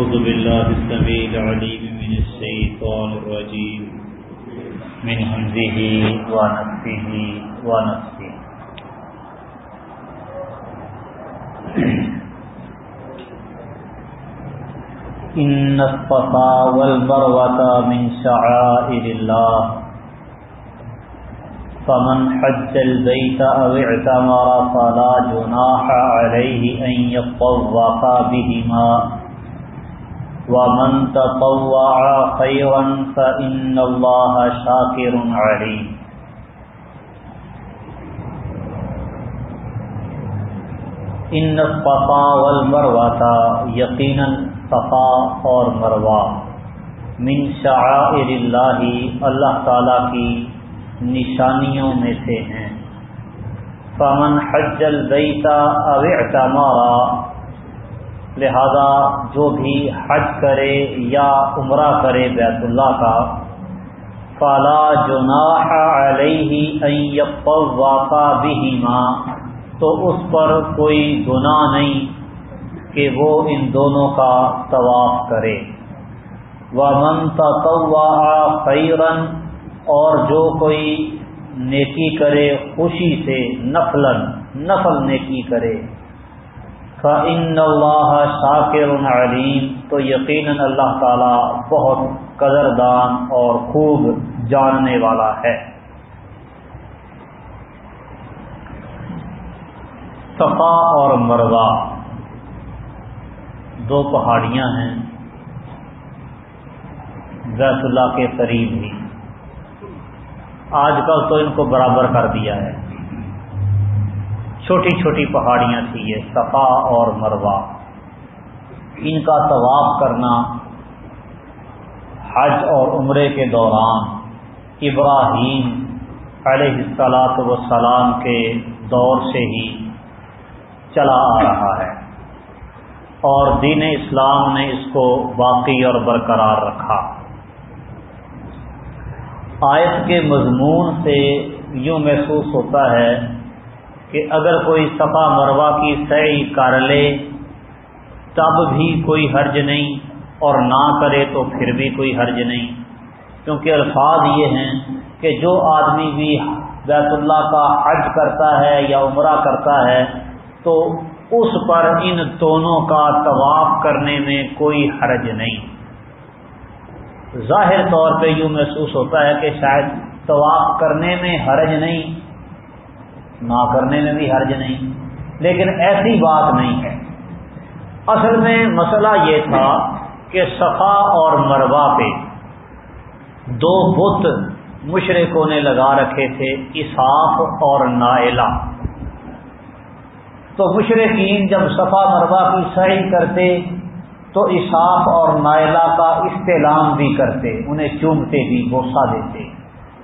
أعوذ بالله السميع العليم من الشيطان الرجيم. من همزه ونفسه ونفسه. إن الصفا والمروة من شعائر الله. فمن حج البيت أو اعتمر فلا جناح عليه أن يطوف بهما. ومن تطوع خيرا فإن الله شاكر عليم ان الصفا والمروہ یقینا صفا اور مروہ من شعائر اللہ اللہ تعالی کی نشانیوں میں سے ہیں۔ فمن حج البیتا او اعتمارا لہذا جو بھی حج کرے یا عمرہ کرے بیت اللہ کا، فلا جناح علیہ ان یطوفا بہما، تو اس پر کوئی گناہ نہیں کہ وہ ان دونوں کا طواف کرے۔ ومن تطوع خیرا اور جو کوئی نیکی کرے خوشی سے نفلن نفل نیکی کرے۔ فَإِنَّ اللَّهَ شَاكِرٌ عَلِيمٌ تو یقیناً اللہ تعالی بہت قدردان اور خوب جاننے والا ہے۔ صفا اور مروا دو پہاڑیاں ہیں۔ بیت اللہ کے قریب ہی۔ آج کل تو ان کو برابر کر دیا ہے۔ چھوٹی چھوٹی پہاڑیاں تھیں یہ، صفا اور مروا ان کا طواف کرنا حج اور عمرے کے دوران ابراہیم علیہ السلاط وسلام کے دور سے ہی چلا آ رہا ہے۔ اور دین اسلام نے اس کو باقی اور برقرار رکھا۔ آیت کے مضمون سے یوں محسوس ہوتا ہے کہ اگر کوئی صفا مروا کی سعی کر لے، تب بھی کوئی حرج نہیں، اور نہ کرے تو پھر بھی کوئی حرج نہیں۔ کیونکہ الفاظ یہ ہیں کہ جو آدمی بھی بیت اللہ کا حج کرتا ہے یا عمرہ کرتا ہے، تو اس پر ان دونوں کا طواف کرنے میں کوئی حرج نہیں۔ ظاہر طور پہ یوں محسوس ہوتا ہے کہ شاید طواف کرنے میں حرج نہیں نہ کرنے میں بھی حرج نہیں، لیکن ایسی بات نہیں ہے۔ اصل میں مسئلہ یہ تھا کہ صفا اور مروا پہ دو بت مشرقوں نے لگا رکھے تھے اصاف اور نائلہ۔ تو مشرقین جب صفا مروا کی صحیح کرتے، تو اصاف اور نائلہ کا استعلام بھی کرتے، انہیں چومتے بھی بوسا دیتے،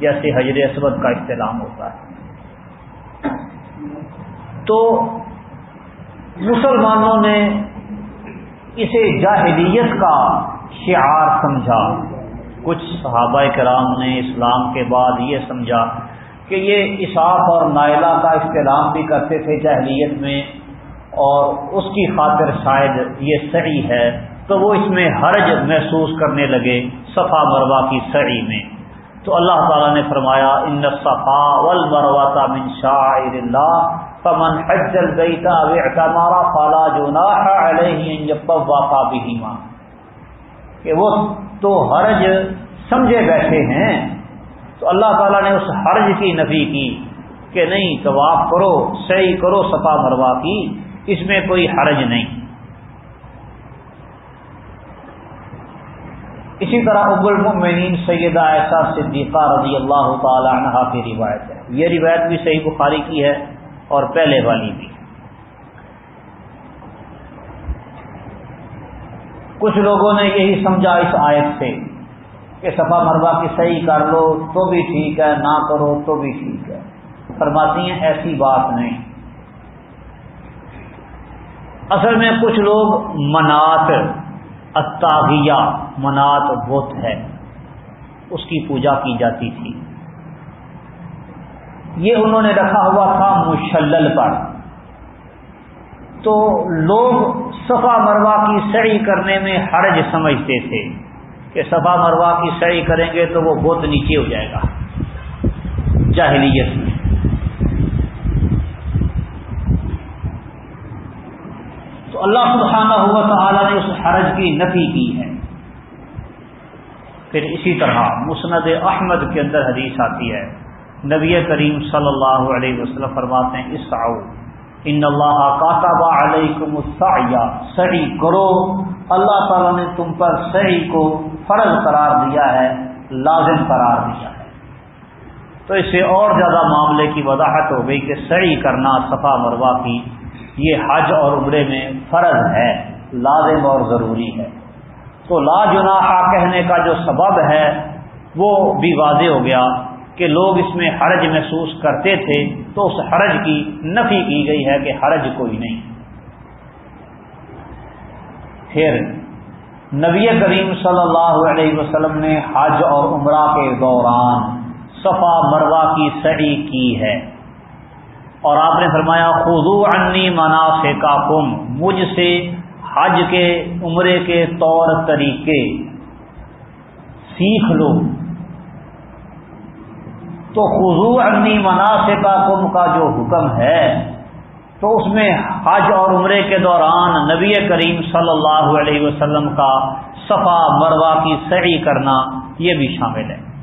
جیسے حجر اسود کا استعلام ہوتا ہے۔ تو مسلمانوں نے اسے جاہلیت کا شعار سمجھا۔ کچھ صحابہ کرام نے اسلام کے بعد یہ سمجھا کہ یہ اصاف اور نائلہ کا استعلام بھی کرتے تھے جاہلیت میں اور اس کی خاطر شاید یہ صحیح ہے تو وہ اس میں حرج محسوس کرنے لگے صفا مروا کی سڑی میں۔ تو اللہ تعالیٰ نے فرمایا ان صفا ول مروا من شاعر اللہ فمن حج البیت اعتمارا فلا جناح علیہ واقع بہما کہ وہ تو حرج سمجھے بیٹھے ہیں۔ تو اللہ تعالیٰ نے اس حرج کی نفی کی کہ نہیں، طواف کرو صحیح کرو، صفا مروا کی، اس میں کوئی حرج نہیں۔ اسی طرح اب المؤمنین سیدہ ایسا صدیقہ رضی اللہ تعالی عنہ کی روایت ہے۔ یہ روایت بھی صحیح بخاری کی ہے اور پہلے والی بھی۔ کچھ لوگوں نے یہی سمجھا اس آیت سے کہ صفا مروا کی صحیح کر لو تو بھی ٹھیک ہے، نہ کرو تو بھی ٹھیک ہے۔ فرماتی ہیں، ایسی بات نہیں۔ اصل میں کچھ لوگ منات اتاغیہ منات بت ہے۔ اس کی پوجا کی جاتی تھی۔ یہ انہوں نے رکھا ہوا تھا مشلل پر۔ تو لوگ صفا مروا کی سڑی کرنے میں حرج سمجھتے تھے کہ صفا مروا کی سڑی کریں گے تو وہ بہت نیچے ہو جائے گا۔ جاہلیت میں۔ تو اللہ سبحانہ ہوا تعالیٰ نے اس حرج کی نفی کی ہے۔ پھر اسی طرح مسند احمد کے اندر حدیث آتی ہے۔ نبی کریم صلی اللہ علیہ وسلم فرماتے ہیں اس ان اللہ کاتاب علیکم السعی، سعی کرو۔ اللہ تعالیٰ نے تم پر سعی کو فرض قرار دیا ہے، لازم قرار دیا ہے۔ تو اس سے اور زیادہ معاملے کی وضاحت ہو گئی کہ سعی کرنا، صفا مروا کی یہ حج اور عمرے میں فرض ہے، لازم اور ضروری ہے۔ تو لا جناحا کہنے کا جو سبب ہے، وہ بھی واضح ہو گیا کہ لوگ اس میں حرج محسوس کرتے تھے، تو اس حرج کی نفی کی گئی ہے کہ حرج کوئی نہیں۔ پھر نبی کریم صلی اللہ علیہ وسلم نے حج اور عمرہ کے دوران صفا مروا کی سڑی کی ہے۔ اور آپ نے فرمایا خزو انی منا کم مجھ سے حج کے عمرے کے طور طریقے سیکھ لو۔ تو خزو انی منا کا کم کا جو حکم ہے، تو اس میں حج اور عمرے کے دوران نبی کریم صلی اللہ علیہ وسلم کا صفا مروا کی سعی کرنا یہ بھی شامل ہے۔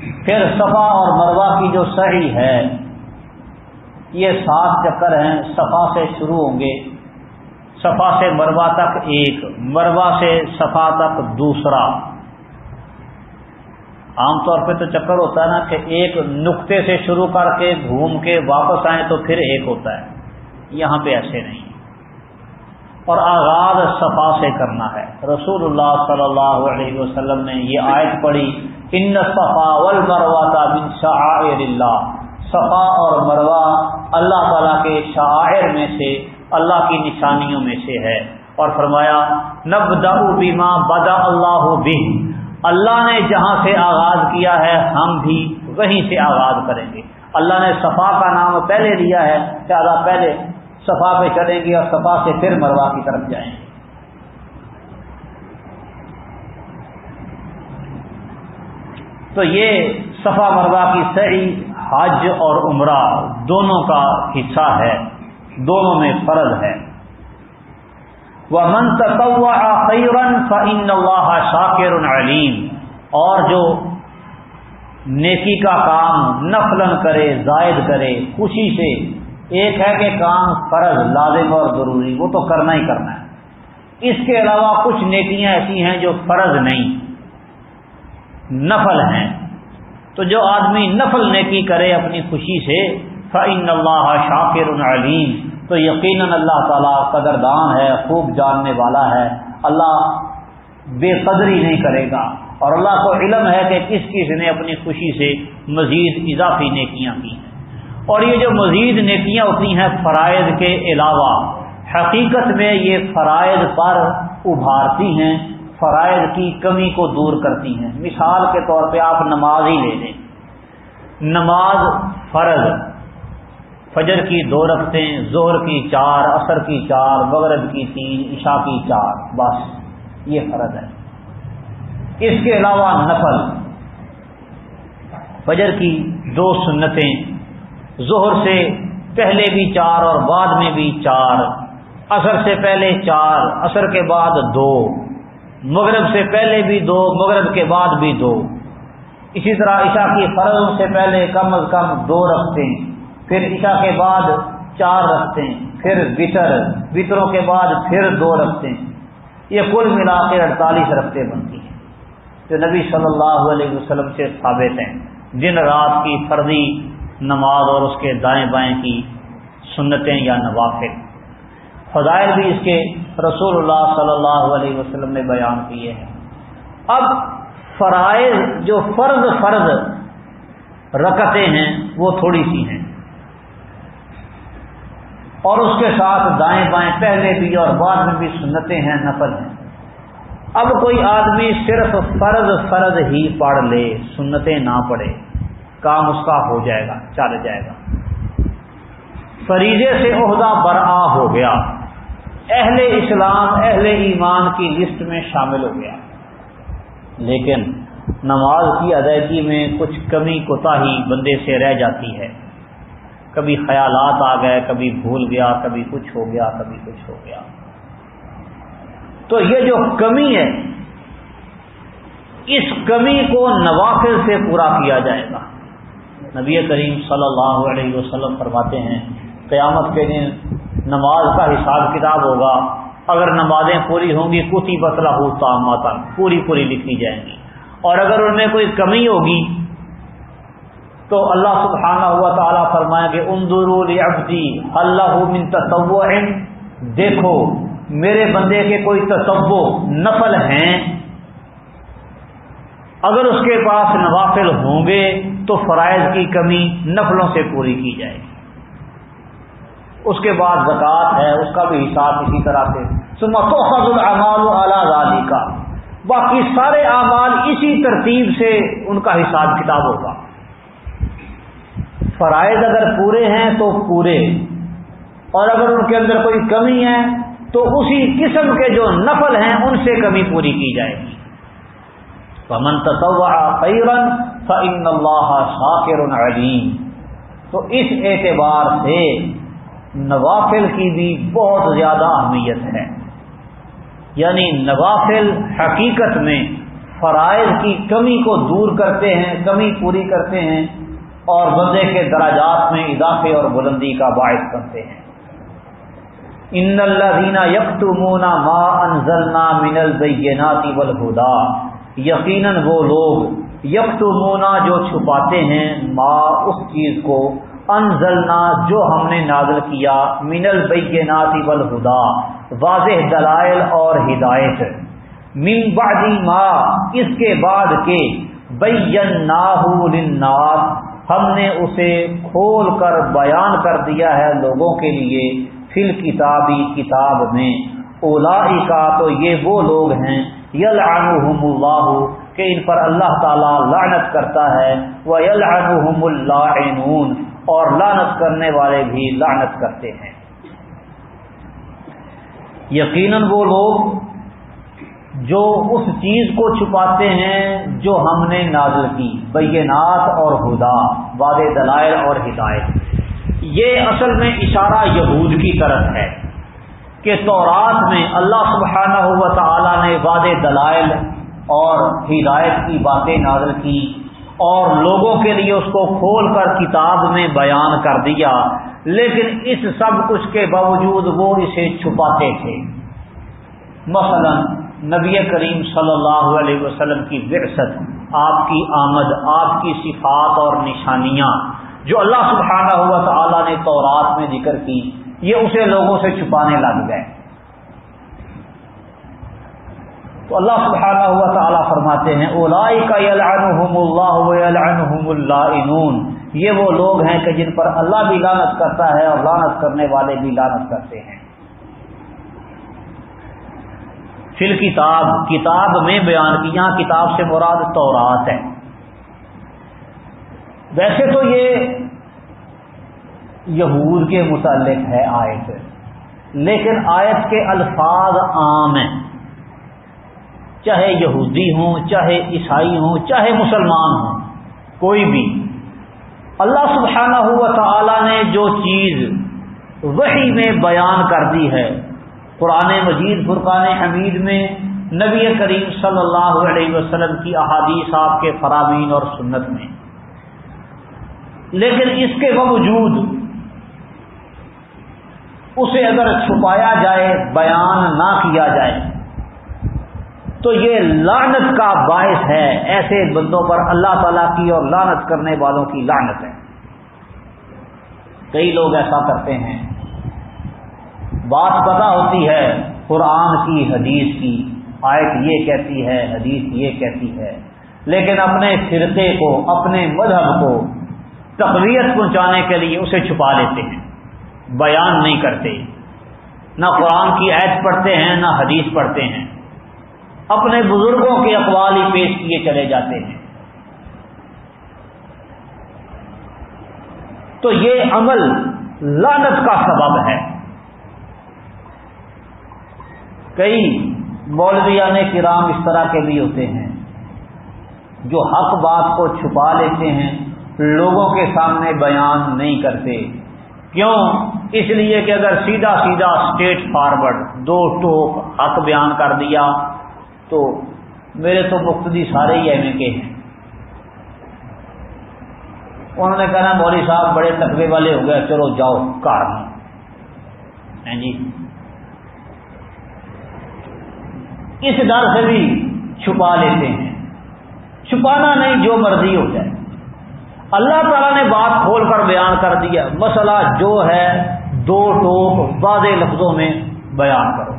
پھر صفا اور مروا کی جو سعی ہے، یہ سات چکر ہیں، صفا سے شروع ہوں گے۔ صفا سے مروا تک ایک مروا سے صفا تک دوسرا۔ عام طور پہ تو چکر ہوتا ہے نا کہ ایک نقطے سے شروع کر کے گھوم کے واپس آئیں تو پھر ایک ہوتا ہے۔ یہاں پہ ایسے نہیں۔ اور آغاز صفا سے کرنا ہے۔ رسول اللہ صلی اللہ علیہ وسلم نے یہ آیت پڑھی، ان صفا والمروا کا بن شاعر اللہ. صفا اور مروا اللہ تعالیٰ کے شاعر میں سے، اللہ کی نشانیوں میں سے ہے۔ اور فرمایا نب بیما بدا اللہ بھی اللہ نے جہاں سے آغاز کیا ہے، ہم بھی وہیں سے آغاز کریں گے۔ اللہ نے صفا کا نام پہلے دیا ہے زیادہ پہلے صفا پہ چلیں گے اور صفا سے پھر مروا کی طرف جائیں گے۔ تو یہ صفا مروا کی صحیح حج اور عمرہ دونوں کا حصہ ہے، دونوں میں فرض ہے۔ وہ خیرن فعین اللہ شاکر علیم اور جو نیکی کا کام نفلن کرے، زائد کرے، خوشی سے ایک ہے کہ کام فرض، لازم اور ضروری، وہ تو کرنا ہی کرنا ہے۔ اس کے علاوہ کچھ نیکیاں ایسی ہیں جو فرض نہیں، نفل ہیں۔ تو جو آدمی نفل نیکی کرے اپنی خوشی سے فعین اللہ شاکر علیم تو یقیناً اللہ تعالیٰ قدردان ہے، خوب جاننے والا ہے۔ اللہ بے قدری نہیں کرے گا۔ اور اللہ کو علم ہے کہ کس کس نے اپنی خوشی سے مزید اضافی نیکیاں کی۔ ہیں اور یہ جو مزید نیکیاں ہوتی ہیں فرائض کے علاوہ، حقیقت میں یہ فرائض پر ابھارتی ہیں، فرائض کی کمی کو دور کرتی ہیں۔ مثال کے طور پہ آپ نماز ہی لے لیں۔ نماز فرض، فجر کی دو رکھتے زہر کی چار، عصر کی چار، مغرب کی تین، عشاء کی چار، بس، یہ فرض ہے۔ اس کے علاوہ نفل، فجر کی دو سنتیں زہر سے پہلے بھی چار اور بعد میں بھی چار، عصر سے پہلے چار، عصر کے بعد دو، مغرب سے پہلے بھی دو، مغرب کے بعد بھی دو۔ اسی طرح عشاء کی فرضوں سے پہلے کم از کم دو رکھتے ہیں، پھر عشاء کے بعد چار رکھتے ہیں، پھر وطر، وطروں کے بعد پھر دو رکھتے ہیں۔ یہ کل ملا کے اڑتالیس رفتے بنتی ہیں۔ جو نبی صلی اللہ علیہ وسلم سے ثابت ہیں، دن رات کی فرضی نماز اور اس کے دائیں بائیں کی سنتیں یا نوافل۔ فضائل بھی اس کے رسول اللہ صلی اللہ علیہ وسلم نے بیان کیے ہیں۔ اب فرائض، جو فرض فرض رکتے ہیں، وہ تھوڑی سی ہیں۔ اور اس کے ساتھ دائیں بائیں، پہلے بھی اور بعد میں بھی سنتے ہیں، نفل ہیں۔ اب کوئی آدمی صرف فرض فرض ہی پڑھ لے، سنتیں نہ پڑھے۔ کام اس کا ہو جائے گا، چل جائے گا۔ فریضے سے عہدہ برآ ہو گیا۔ اہل اسلام، اہل ایمان کی لسٹ میں شامل ہو گیا۔ لیکن نماز کی ادائیگی میں کچھ کمی کوتا ہی بندے سے رہ جاتی ہے۔ کبھی خیالات آ گئے، کبھی بھول گیا، کبھی کچھ ہو گیا، کبھی کچھ ہو گیا۔ تو یہ جو کمی ہے، اس کمی کو نوافل سے پورا کیا جائے گا۔ نبی کریم صلی اللہ علیہ وسلم فرماتے ہیں، قیامت کے دن نماز کا حساب کتاب ہوگا۔ اگر نمازیں پوری ہوں گی کتی بسلا ہوتا ماتا پوری پوری لکھی جائیں گی۔ اور اگر ان میں کوئی کمی ہوگی، تو اللہ سبحانہ ہوا تعالیٰ فرمائیں گے اندر ابدی اللہ من تصو دیکھو، میرے بندے کے کوئی تصو نفل ہیں۔ اگر اس کے پاس نوافل ہوں گے تو فرائض کی کمی نفلوں سے پوری کی جائے گی۔ اس کے بعد زکوٰۃ ہے، اس کا بھی حساب اسی طرح سے۔ سمت العمال اعلی کا باقی سارے اعمال اسی ترتیب سے ان کا حساب کتاب ہوگا۔ فرائض اگر پورے ہیں تو پورے۔ اور اگر ان کے اندر کوئی کمی ہے تو اسی قسم کے جو نفل ہیں ان سے کمی پوری کی جائے گی۔ پمن خیرن فعن اللہ شاکر علیم تو اس اعتبار سے نوافل کی بھی بہت زیادہ اہمیت ہے۔ یعنی نوافل حقیقت میں فرائض کی کمی کو دور کرتے ہیں، کمی پوری کرتے ہیں اور بندے کے دراجات میں اضافے اور بلندی کا باعث کرتے ہیں۔ ان اللہ دینا مونا ما انزلنا من البیناتی والہدا یقیناً وہ لوگ یکت مونا جو چھپاتے ہیں، ما، اس چیز کو انزلنا جو ہم نے نازل کیا من البیناتی والہدا، واضح دلائل اور ہدایت۔ من بعدی ما، اس کے بعد کے بین للناس، ہم نے اسے کھول کر بیان کر دیا ہے لوگوں کے لیے فل کتابی کتاب میں۔ اولا کا تو یہ وہ لوگ ہیں یل اللہ کہ ان پر اللہ تعالی لعنت کرتا ہے وہ یل اللہ اور لعنت کرنے والے بھی لعنت کرتے ہیں۔ یقیناً وہ لوگ جو اس چیز کو چھپاتے ہیں جو ہم نے نازل کی، بینات اور ہدا واد دلائل اور ہدایت۔ یہ اصل میں اشارہ یہود کی طرف ہے کہ تورات میں اللہ سبحانہ ہوا تعالیٰ نے واد دلائل اور ہدایت کی باتیں نازل کی اور لوگوں کے لیے اس کو کھول کر کتاب میں بیان کر دیا، لیکن اس سب کچھ کے باوجود وہ اسے چھپاتے تھے۔ مثلا نبی کریم صلی اللہ علیہ وسلم کی ورثت آپ کی آمد، آپ کی صفات اور نشانیاں جو اللہ سبحانہ ہوا تعالیٰ نے تورات میں ذکر کی، یہ اسے لوگوں سے چھپانے لگ گئے۔ تو اللہ سبحانہ ہوا تعالیٰ فرماتے ہیں اولائی کا اللہ اللہ یہ وہ لوگ ہیں کہ جن پر اللہ بھی لانت کرتا ہے اور لانت کرنے والے بھی لانت کرتے ہیں۔ فل کتاب کتاب میں بیان کی، یہاں کتاب سے مراد تورات ہے۔ ویسے تو یہ یہود کے متعلق ہے آیت، لیکن آیت کے الفاظ عام ہیں۔ چاہے یہودی ہوں، چاہے عیسائی ہوں، چاہے مسلمان ہوں، کوئی بھی۔ اللہ سبحانہ ہوا تعالی نے جو چیز وہی میں بیان کر دی ہے، قرآن مجید، فرقان حمید میں نبی کریم صلی اللہ علیہ وسلم کی احادیث آپ کے فرامین اور سنت میں۔ لیکن اس کے باوجود اسے اگر چھپایا جائے، بیان نہ کیا جائے تو یہ لانت کا باعث ہے۔ ایسے بندوں پر اللہ تعالی کی اور لانت کرنے والوں کی لانت ہے۔ کئی لوگ ایسا کرتے ہیں۔ بات پتہ ہوتی ہے قرآن کی، حدیث کی۔ آیت یہ کہتی ہے، حدیث یہ کہتی ہے۔ لیکن اپنے فرقے کو، اپنے مذہب کو تقویت پہنچانے کے لیے اسے چھپا لیتے ہیں۔ بیان نہیں کرتے۔ نہ قرآن کی عید پڑھتے ہیں، نہ حدیث پڑھتے ہیں۔ اپنے بزرگوں کے اقوال ہی پیش کیے چلے جاتے ہیں۔ تو یہ عمل لانت کا سبب ہے۔ کئی مولویان کرام اس طرح کے بھی ہوتے ہیں جو حق بات کو چھپا لیتے ہیں، لوگوں کے سامنے بیان نہیں کرتے۔ کیوں؟ اس لیے کہ اگر سیدھا سیدھا اسٹیٹ فارورڈ دو ٹوک حق بیان کر دیا تو میرے تو مقتدی سارے ہی ایم کے ہیں۔ انہوں نے کہنا مولوی صاحب بڑے تقوی والے ہو گئے، چلو جاؤ، کار میں۔ جی؟ اس ڈر سے بھی چھپا لیتے ہیں۔ چھپانا نہیں، جو مرضی ہو جائے۔ اللہ تعالیٰ نے بات کھول کر بیان کر دیا۔ مسئلہ جو ہے، دو ٹوک واضح لفظوں میں بیان کرو۔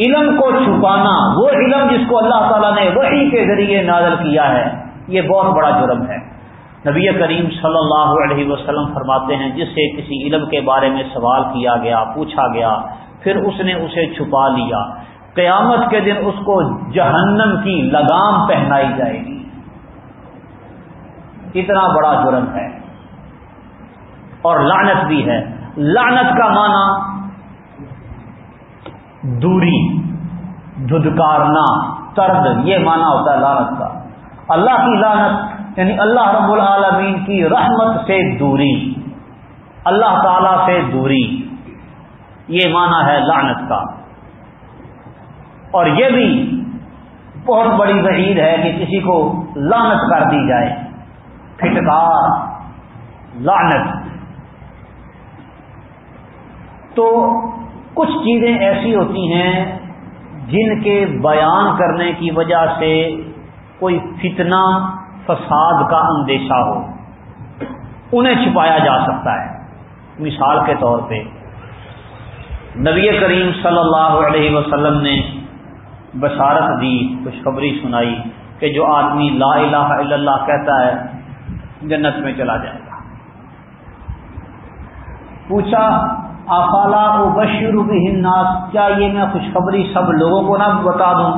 علم کو چھپانا، وہ علم جس کو اللہ تعالیٰ نے وہی کے ذریعے نازل کیا ہے، یہ بہت بڑا جرم ہے۔ نبی کریم صلی اللہ علیہ وسلم فرماتے ہیں جس سے کسی علم کے بارے میں سوال کیا گیا، پوچھا گیا، پھر اس نے اسے چھپا لیا۔ قیامت کے دن اس کو جہنم کی لگام پہنائی جائے گی۔ اتنا بڑا جرم ہے۔ اور لعنت بھی ہے۔ لعنت کا معنی دوری دھدکارنا ترد یہ معنی ہوتا ہے لعنت کا۔ اللہ کی لعنت یعنی اللہ رب العالمین کی رحمت سے دوری۔ اللہ تعالی سے دوری۔ یہ معنی ہے لعنت کا۔ اور یہ بھی بہت بڑی وعید ہے کہ کسی کو لعنت کر دی جائے۔ پھٹکار، لعنت۔ تو کچھ چیزیں ایسی ہوتی ہیں جن کے بیان کرنے کی وجہ سے کوئی فتنہ فساد کا اندیشہ ہو۔ انہیں چھپایا جا سکتا ہے۔ مثال کے طور پہ نبی کریم صلی اللہ علیہ وسلم نے بشارت دی، خوشخبری سنائی کہ جو آدمی لا الہ الا اللہ کہتا ہے، جنت میں چلا جائے گا۔ پوچھا آفالا او بشر ناس کیا یہ میں خوشخبری سب لوگوں کو نہ بتا دوں؟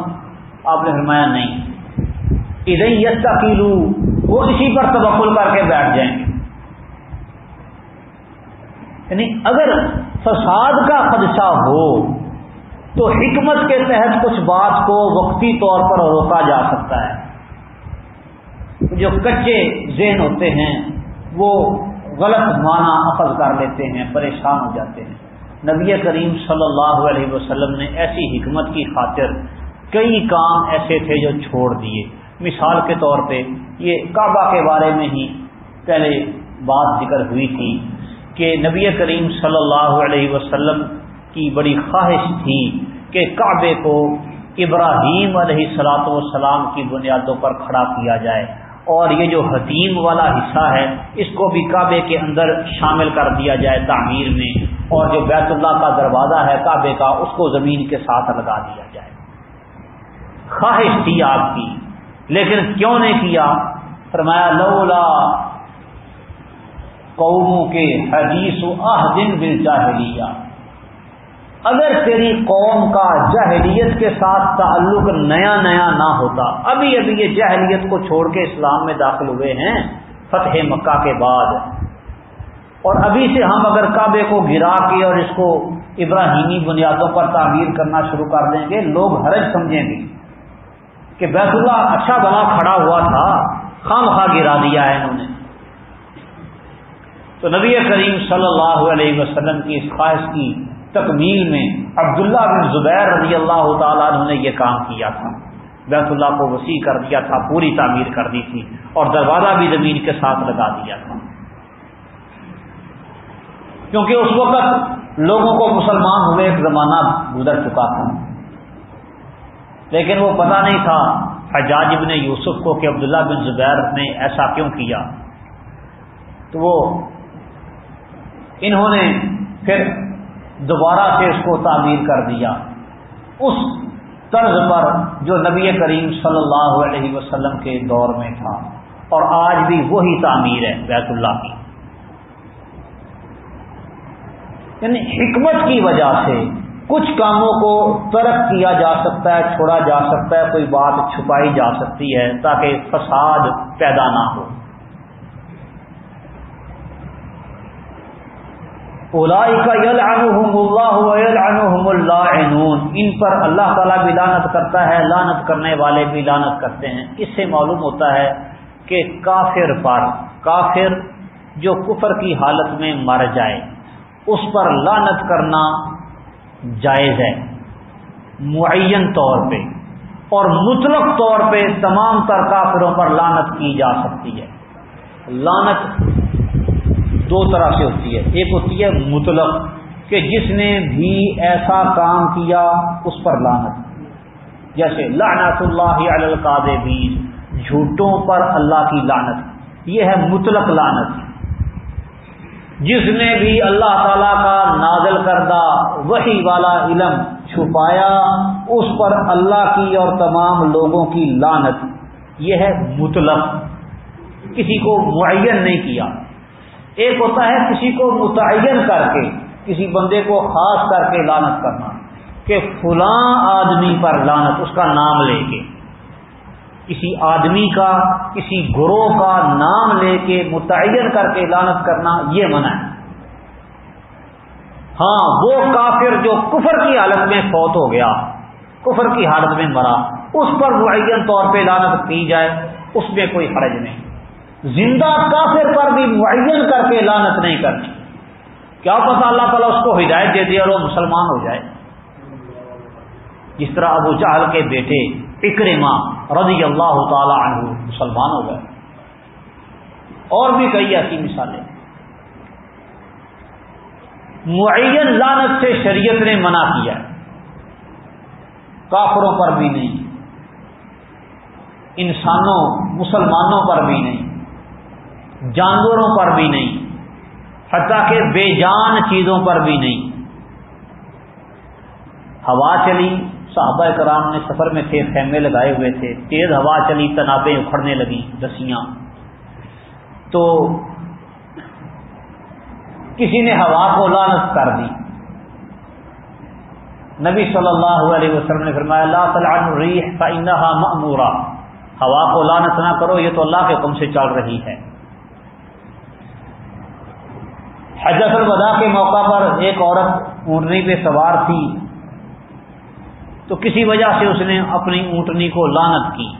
آپ نے فرمایا نہیں۔ ادھر یس کا کیلو وہ اسی پر تبکل کر کے بیٹھ جائیں۔ گے یعنی اگر فساد کا خدشہ ہو، تو حکمت کے تحت کچھ بات کو وقتی طور پر روکا جا سکتا ہے۔ جو کچے ذہن ہوتے ہیں، وہ غلط معنی اخذ کر لیتے ہیں، پریشان ہو جاتے ہیں۔ نبی کریم صلی اللہ علیہ وسلم نے ایسی حکمت کی خاطر کئی کام ایسے تھے جو چھوڑ دیے۔ مثال کے طور پہ یہ کعبہ کے بارے میں ہی پہلے بات ذکر ہوئی تھی کہ نبی کریم صلی اللہ علیہ وسلم کی بڑی خواہش تھی کہ کعبے کو ابراہیم علیہ سلاط والسلام کی بنیادوں پر کھڑا کیا جائے۔ اور یہ جو حتیم والا حصہ ہے، اس کو بھی کعبے کے اندر شامل کر دیا جائے تعمیر میں، اور جو بیت اللہ کا دروازہ ہے کعبے کا، اس کو زمین کے ساتھ لگا دیا جائے۔ خواہش تھی آپ کی، لیکن کیوں نہیں کیا؟ فرمایا، لولا قوموں کے حدیث و آہ دن بل اگر تیری قوم کا جہلیت کے ساتھ تعلق نیا نیا نہ ہوتا، ابھی ابھی یہ جہلیت کو چھوڑ کے اسلام میں داخل ہوئے ہیں، فتح مکہ کے بعد۔ اور ابھی سے ہم اگر کعبے کو گرا کے اور اس کو ابراہیمی بنیادوں پر تعمیر کرنا شروع کر دیں گے، لوگ حرج سمجھیں گے کہ بیت اللہ اچھا بنا کھڑا ہوا تھا، خام خواہ گرا دیا ہے انہوں نے۔ تو نبی کریم صلی اللہ علیہ وسلم کی اس خواہش کی تکمیل میں عبداللہ بن زبیر رضی اللہ تعالیٰ عنہ نے یہ کام کیا تھا۔ بیت اللہ کو وسیع کر دیا تھا، پوری تعمیر کر دی تھی اور دروازہ بھی زمین کے ساتھ لگا دیا تھا۔ کیونکہ اس وقت لوگوں کو مسلمان ہوئے ایک زمانہ گزر چکا تھا۔ لیکن وہ پتہ نہیں تھا حجاج ابن یوسف کو کہ عبداللہ بن زبیر نے ایسا کیوں کیا۔ تو وہ انہوں نے پھر دوبارہ سے اس کو تعمیر کر دیا۔ اس طرز پر جو نبی کریم صلی اللہ علیہ وسلم کے دور میں تھا۔ اور آج بھی وہی تعمیر ہے بیت اللہ کی۔ یعنی حکمت کی وجہ سے کچھ کاموں کو ترک کیا جا سکتا ہے، چھوڑا جا سکتا ہے، کوئی بات چھپائی جا سکتی ہے تاکہ فساد پیدا نہ ہو اولائی کا یل اللہ اللہ ان پر اللہ تعالیٰ بھی لانت کرتا ہے لانت کرنے والے بھی لانت کرتے ہیں۔ اس سے معلوم ہوتا ہے کہ کافر پر، کافر جو کفر کی حالت میں مر جائے، اس پر لانت کرنا جائز ہے۔ معین طور پہ اور مطلق طور پہ تمام تر کافروں پر لانت کی جا سکتی ہے۔ لانت دو طرح سے ہوتی ہے۔ ایک ہوتی ہے مطلق کہ جس نے بھی ایسا کام کیا اس پر لانت جیسے لعنت اللہ علی القاذبین جھوٹوں پر اللہ کی لانت یہ ہے مطلق لانت جس نے بھی اللہ تعالی کا نازل کردہ وہی والا علم چھپایا، اس پر اللہ کی اور تمام لوگوں کی لانت یہ ہے مطلق۔ کسی کو معین نہیں کیا۔ ایک ہوتا ہے کسی کو متعین کر کے، کسی بندے کو خاص کر کے لانت کرنا کہ فلاں آدمی پر لانت اس کا نام لے کے، کسی آدمی کا، کسی گروہ کا نام لے کے متعین کر کے لانت کرنا یہ منع ہے۔ ہاں وہ کافر جو کفر کی حالت میں فوت ہو گیا، کفر کی حالت میں مرا، اس پر معین طور پہ لانت کی جائے، اس میں کوئی حرج نہیں۔ زندہ کافر پر بھی معین کر کے لانت نہیں کرنی کیا پتا اللہ تعالیٰ اس کو ہدایت دے دیا اور وہ مسلمان ہو جائے۔ جس طرح ابو جہل کے بیٹے اکرما رضی اللہ تعالی عنہ مسلمان ہو گئے۔ اور بھی کئی ایسی مثالیں۔ معین لانت سے شریعت نے منع کیا۔ کافروں پر بھی نہیں۔ انسانوں، مسلمانوں پر بھی نہیں۔ جانوروں پر بھی نہیں، حتیٰ کہ بے جان چیزوں پر بھی نہیں۔ ہوا چلی، صحابہ کرام نے سفر میں تھے، خیمے لگائے ہوئے تھے، تیز ہوا چلی، تنابیں اکھڑنے لگی دسیاں تو کسی نے ہوا کو لانت کر دی۔ نبی صلی اللہ علیہ وسلم نے فرمایا اللہ تعالیٰ مورا ہوا کو لانت نہ کرو، یہ تو اللہ کے حکم سے چل رہی ہے۔ حجت الوداع کے موقع پر ایک عورت اونٹنی پہ سوار تھی تو کسی وجہ سے اس نے اپنی اونٹنی کو لانت کی۔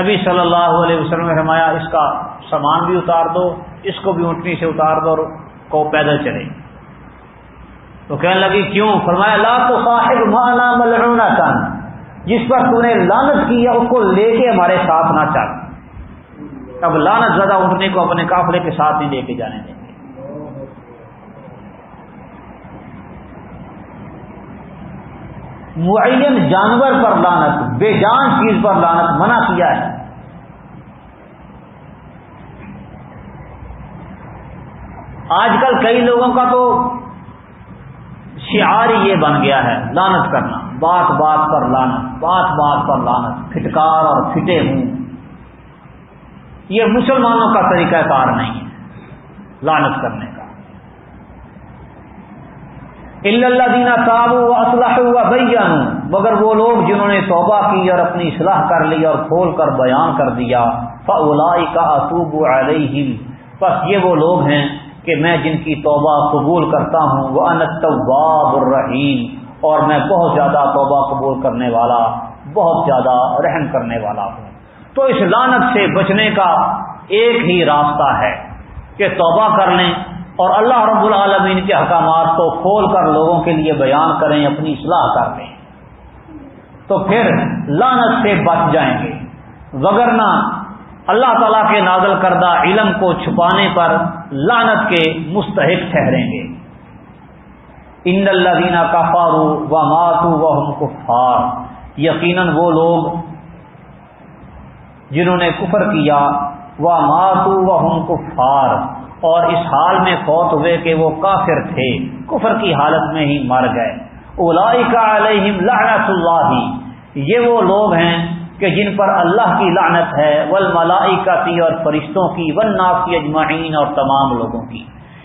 نبی صلی اللہ علیہ وسلم نے فرمایا، اس کا سامان بھی اتار دو، اس کو بھی اونٹنی سے اتار دو اور کو پیدل چلے۔ تو کہنے لگی، کیوں؟ فرمایا، لا تو صاحب مانا ملنا چاند جس پر تو نے لانت کی ہے، اس کو لے کے ہمارے ساتھ نہ چل۔ اب لانت زیادہ اٹھنے کو اپنے قافلے کے ساتھ نہیں لے کے جانے دیں گے۔ معین جانور پر لانت بے جان چیز پر لانت منع کیا ہے۔ آج کل کئی لوگوں کا تو شعار یہ بن گیا ہے لانت کرنا، بات بات پر لانت بات بات پر لانت پھٹکار اور پھٹے ہوں۔ یہ مسلمانوں کا طریقہ کار نہیں ہے۔ لانت کرنے کا۔ اللہ دینا تابو و اسلح ہوا بھائی مگر وہ لوگ جنہوں نے توبہ کی اور اپنی اصلاح کر لی اور کھول کر بیان کر دیا فلائی کا اطوب علیہ بس یہ وہ لوگ ہیں کہ میں جن کی توبہ قبول کرتا ہوں وہ انتواب الرحیم اور میں بہت زیادہ توبہ قبول کرنے والا، بہت زیادہ رحم کرنے والا ہوں۔ تو اس لانت سے بچنے کا ایک ہی راستہ ہے کہ توبہ کر لیں اور اللہ رب العالمین کے حکامات کو کھول کر لوگوں کے لیے بیان کریں، اپنی اصلاح کر لیں۔ تو پھر لانت سے بچ جائیں گے۔ وگرنہ اللہ تعالیٰ کے نازل کردہ علم کو چھپانے پر لانت کے مستحق ٹھہریں گے۔ ان اللہ دینا کا فارو و ماتو و ہم یقیناً وہ لوگ جنہوں نے کفر کیا وہ ماتو و ہم کفار۔ اور اس حال میں فوت ہوئے کہ وہ کافر تھے۔ کفر کی حالت میں ہی مر گئے۔ اولائی کا علیہم لعنت اللہ۔ یہ وہ لوگ ہیں کہ جن پر اللہ کی لعنت ہے ول ملائی اور فرشتوں کی ول نافی اجمعین اور تمام لوگوں کی۔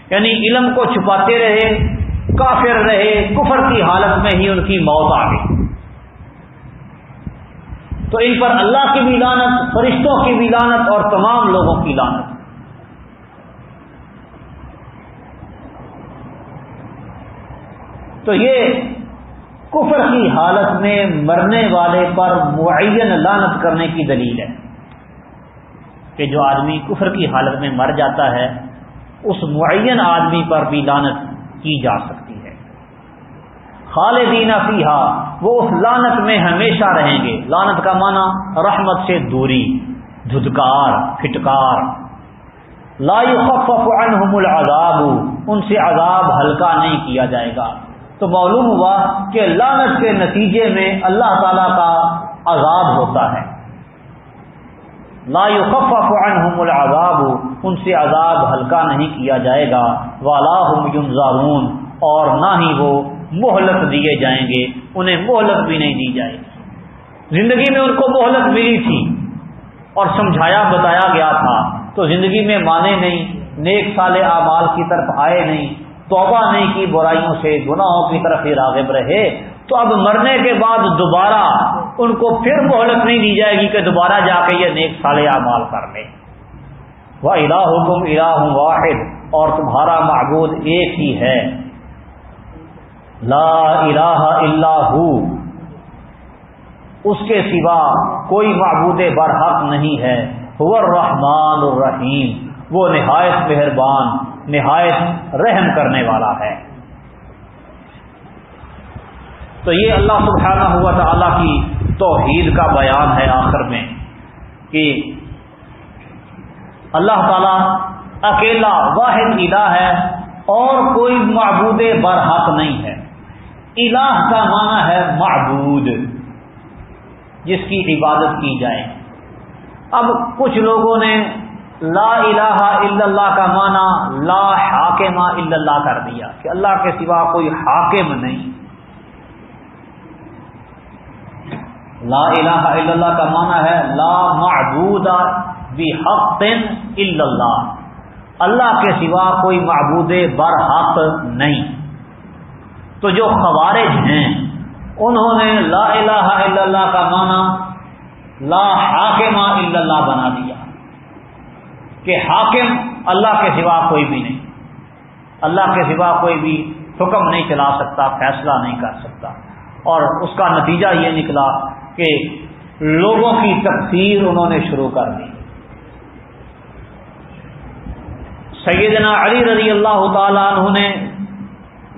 یعنی علم کو چھپاتے رہے، کافر رہے، کفر کی حالت میں ہی ان کی موت آ گئی۔ تو ان پر اللہ کی بھی لانت فرشتوں کی بھی لانت اور تمام لوگوں کی لانت تو یہ کفر کی حالت میں مرنے والے پر معین لانت کرنے کی دلیل ہے کہ جو آدمی کفر کی حالت میں مر جاتا ہے، اس معین آدمی پر بھی لانت کی جا سکتی ہے۔ خالدین فیحا وہ اس لانت میں ہمیشہ رہیں گے۔ لانت کا معنی رحمت سے دوری دھدکار پھٹکار۔ لا يخفف عنهم العذاب، ان سے عذاب ہلکا نہیں کیا جائے گا۔ تو معلوم ہوا کہ لانت کے نتیجے میں اللہ تعالی کا عذاب ہوتا ہے۔ لا يخفف عنهم العذاب، ان سے عذاب ہلکا نہیں کیا جائے گا۔ والا هم ينظرون، اور نہ ہی وہ مہلت دیے جائیں گے، انہیں مہلت بھی نہیں دی جائے گی۔ زندگی میں ان کو مہلت ملی تھی اور سمجھایا، بتایا گیا تھا۔ تو زندگی میں مانے نہیں، نیک سال اعمال کی طرف آئے نہیں، توبہ نہیں کی، برائیوں سے، گناہوں کی طرف ہی راغب رہے۔ تو اب مرنے کے بعد دوبارہ ان کو پھر مہلت نہیں دی جائے گی کہ دوبارہ جا کے یہ نیک سال اعمال کر لیں۔ وہ الا حکم الا واحد اور تمہارا معبود ایک ہی ہے۔ لا الہ الا ہو اس کے سوا کوئی معبود برحق نہیں ہے۔ الرحمن الرحیم۔ وہ نہایت مہربان، نہایت رحم کرنے والا ہے۔ تو یہ اللہ سبحانہ ہوا تعالی کی توحید کا بیان ہے آخر میں کہ اللہ تعالی اکیلا واحد الہ ہے اور کوئی معبود برحق نہیں ہے۔ الہ کا معنی ہے معبود، جس کی عبادت کی جائے۔ اب کچھ لوگوں نے لا الہ الا اللہ کا معنی لا حاکم الا اللہ کر دیا، کہ اللہ کے سوا کوئی حاکم نہیں۔ لا الہ الا اللہ کا معنی ہے لا معبود بحق الا اللہ۔ اللہ کے سوا کوئی معبود برحق نہیں۔ تو جو خوارج ہیں، انہوں نے لا الہ الا اللہ کا معنی لا حاکم الا اللہ بنا دیا۔ کہ حاکم اللہ کے سوا کوئی بھی نہیں۔ اللہ کے سوا کوئی بھی حکم نہیں چلا سکتا، فیصلہ نہیں کر سکتا۔ اور اس کا نتیجہ یہ نکلا کہ لوگوں کی تقسیر انہوں نے شروع کر دی۔ سیدنا علی رضی اللہ تعالیٰ عنہ نے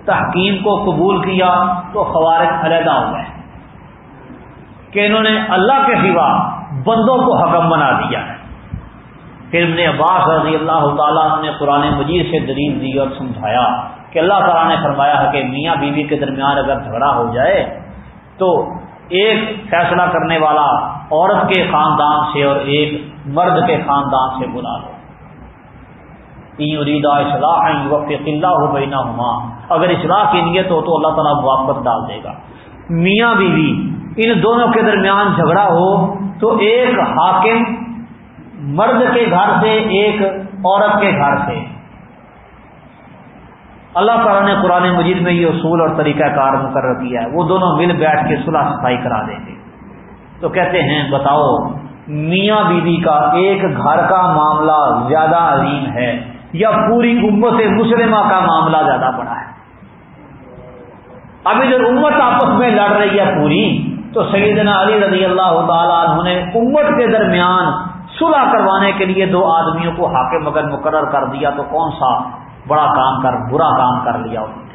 تحکیم کو قبول کیا تو خوارج علیحدہ ہو گئے۔ کہ انہوں نے اللہ کے سوا بندوں کو حکم بنا دیا۔ ہے پھر ابن عباس رضی اللہ تعالیٰ نے قرآن مجید سے دلیل دی اور سمجھایا کہ اللہ تعالیٰ نے فرمایا ہے کہ میاں بیوی کے درمیان اگر جھگڑا ہو جائے تو ایک فیصلہ کرنے والا عورت کے خاندان سے اور ایک مرد کے خاندان سے بلا لو اریدا اصلاح وقت قلعہ ہو بینا ہما اگر اصلاح کی نیت ہو تو اللہ تعالیٰ واپس ڈال دے گا۔ میاں بیوی، ان دونوں کے درمیان جھگڑا ہو تو ایک حاکم مرد کے گھر سے، ایک عورت کے گھر سے۔ اللہ تعالیٰ نے قرآن مجید میں یہ اصول اور طریقہ کار مقرر کیا ہے۔ وہ دونوں مل بیٹھ کے صلاح صفائی کرا دیں گے۔ تو کہتے ہیں، بتاؤ، میاں بیوی کا ایک گھر کا معاملہ زیادہ عظیم ہے۔ یا پوری امت مسلمہ کا معاملہ زیادہ بڑا ہے۔ اب ادھر امت آپس میں لڑ رہی ہے پوری، تو سیدنا علی رضی اللہ تعالیٰ عنہ نے امت کے درمیان صلح کروانے کے لیے دو آدمیوں کو حاکم مگر مقرر کر دیا، تو کون سا بڑا کام کر، برا کام کر لیا انہوں نے؟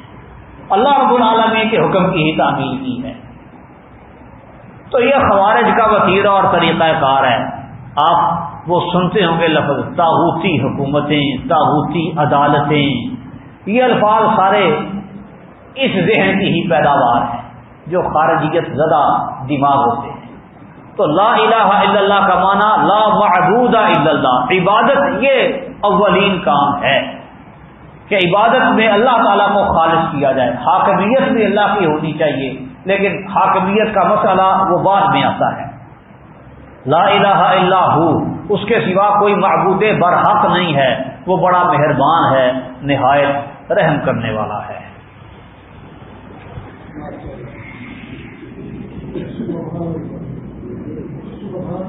اللہ رب العالمین کے حکم کی ہی تعمیل کی ہے۔ تو یہ خوارج کا وسیلہ اور طریقہ کار ہے۔ آپ وہ سنتے ہوں گے لفظ تاغوتی حکومتیں تاغوتی عدالتیں۔ یہ الفاظ سارے اس ذہن کی ہی پیداوار ہے جو خارجیت زدہ دماغ ہوتے ہیں۔ تو لا الہ الا اللہ کا معنی لا معبود الا اللہ، عبادت یہ اولین کام ہے کہ عبادت میں اللہ تعالیٰ کو خالص کیا جائے۔ حاکمیت بھی اللہ کی ہونی چاہیے، لیکن حاکمیت کا مسئلہ وہ بعد میں آتا ہے۔ لا الہ الا ہو اس کے سوا کوئی معبود برحق نہیں ہے، وہ بڑا مہربان ہے، نہایت رحم کرنے والا ہے۔ سبحان